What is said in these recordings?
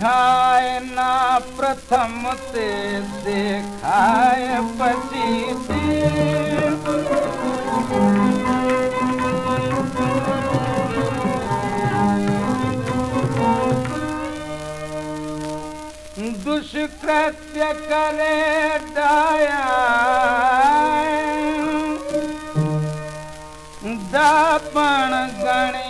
दिखाए ना प्रथम ते देखाए पची दुष्कृत्य करे डाया दापण गणे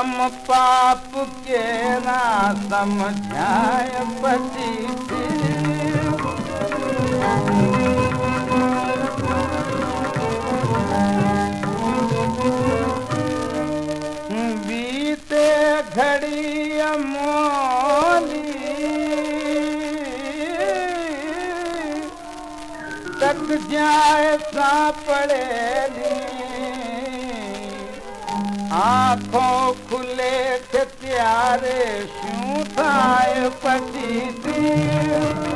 पाप के ना समझाय पति बीते घड़ी जाए सा पड़े पढ़ेली हाथो खुले प्यारे शूं थाए पची दिल?